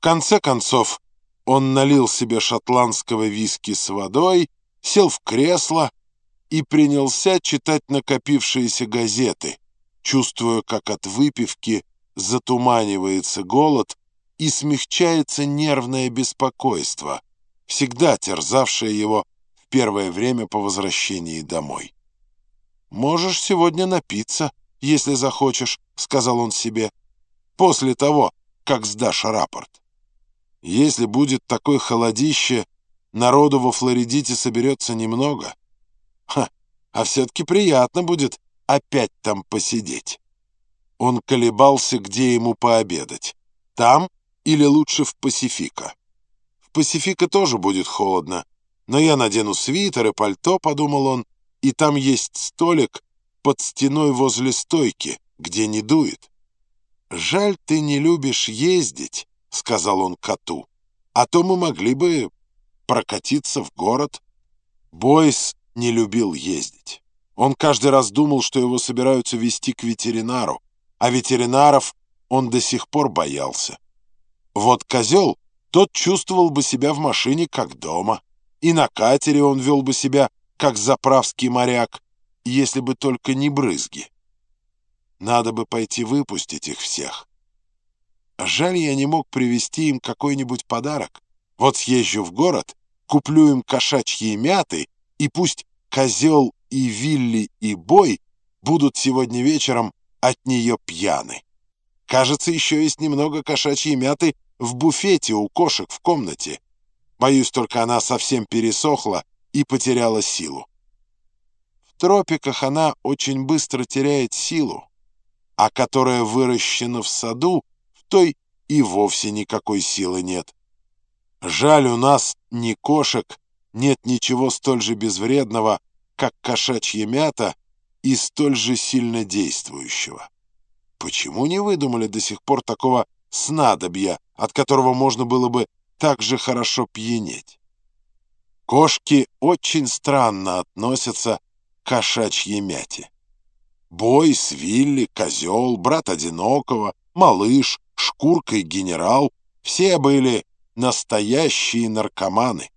конце концов он налил себе шотландского виски с водой, сел в кресло и принялся читать накопившиеся газеты, чувствуя, как от выпивки затуманивается голод и смягчается нервное беспокойство, всегда терзавшее его в первое время по возвращении домой. «Можешь сегодня напиться, если захочешь», — сказал он себе, — «после того, как сдашь рапорт. Если будет такое холодище, народу во Флоридите соберется немного. Ха, а все-таки приятно будет опять там посидеть». Он колебался, где ему пообедать. Там или лучше в Пасифика. В Пасифика тоже будет холодно, но я надену свитер и пальто, подумал он, и там есть столик под стеной возле стойки, где не дует. «Жаль, ты не любишь ездить», — сказал он коту, «а то мы могли бы прокатиться в город». Бойс не любил ездить. Он каждый раз думал, что его собираются везти к ветеринару, а ветеринаров он до сих пор боялся. Вот козел, тот чувствовал бы себя в машине как дома, и на катере он вел бы себя как заправский моряк, если бы только не брызги. Надо бы пойти выпустить их всех. Жаль, я не мог привезти им какой-нибудь подарок. Вот съезжу в город, куплю им кошачьи мяты, и пусть козел и Вилли и Бой будут сегодня вечером от нее пьяны. Кажется, еще есть немного кошачьей мяты в буфете у кошек в комнате. Боюсь, только она совсем пересохла и потеряла силу. В тропиках она очень быстро теряет силу, а которая выращена в саду, той и вовсе никакой силы нет. Жаль, у нас ни кошек, нет ничего столь же безвредного, как кошачья мята и столь же сильно действующего. Почему не выдумали до сих пор такого снадобья, от которого можно было бы так же хорошо пьянеть? Кошки очень странно относятся к кошачьей мяте. Бой, Свилли, Козел, Брат Одинокого, Малыш, Шкурка и Генерал — все были настоящие наркоманы.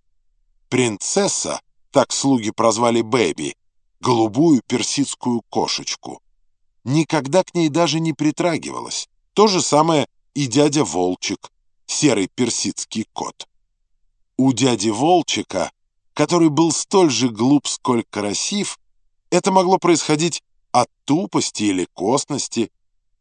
Принцесса, так слуги прозвали Бэби, голубую персидскую кошечку. Никогда к ней даже не притрагивалась. То же самое и дядя Волчик, серый персидский кот. У дяди Волчика который был столь же глуп, сколь красив, это могло происходить от тупости или косности.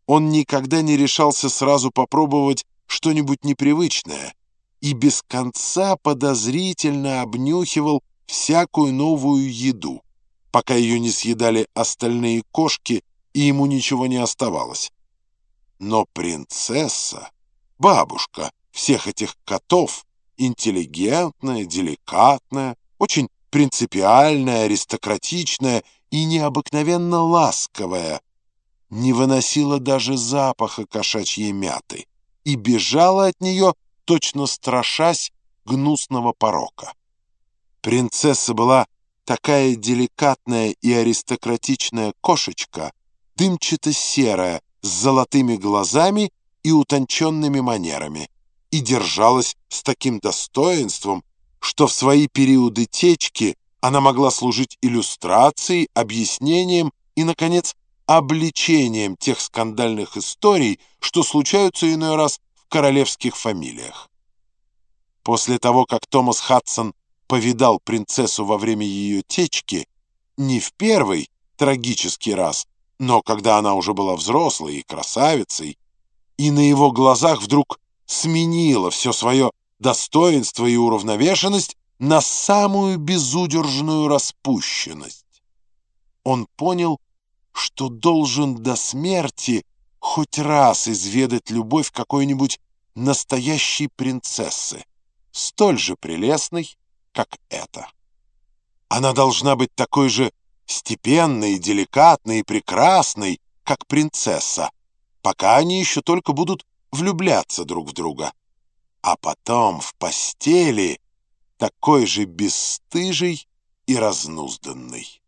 Он никогда не решался сразу попробовать что-нибудь непривычное и без конца подозрительно обнюхивал всякую новую еду, пока ее не съедали остальные кошки, и ему ничего не оставалось. Но принцесса, бабушка всех этих котов, интеллигентная, деликатная, очень принципиальная, аристократичная и необыкновенно ласковая, не выносила даже запаха кошачьей мяты и бежала от нее, точно страшась гнусного порока. Принцесса была такая деликатная и аристократичная кошечка, дымчато-серая, с золотыми глазами и утонченными манерами, и держалась с таким достоинством, что в свои периоды течки она могла служить иллюстрацией, объяснением и, наконец, обличением тех скандальных историй, что случаются иной раз в королевских фамилиях. После того, как Томас Хадсон повидал принцессу во время ее течки, не в первый трагический раз, но когда она уже была взрослой и красавицей, и на его глазах вдруг сменила все свое достоинство и уравновешенность на самую безудержную распущенность. Он понял, что должен до смерти хоть раз изведать любовь какой-нибудь настоящей принцессы, столь же прелестной, как эта. Она должна быть такой же степенной, деликатной и прекрасной, как принцесса, пока они еще только будут влюбляться друг в друга а потом в постели такой же бесстыжий и разнузданный.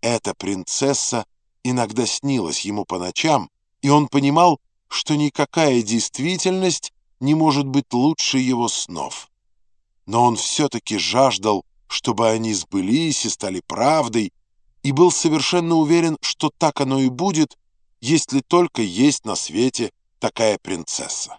Эта принцесса иногда снилась ему по ночам, и он понимал, что никакая действительность не может быть лучше его снов. Но он все-таки жаждал, чтобы они сбылись и стали правдой, и был совершенно уверен, что так оно и будет, если только есть на свете такая принцесса.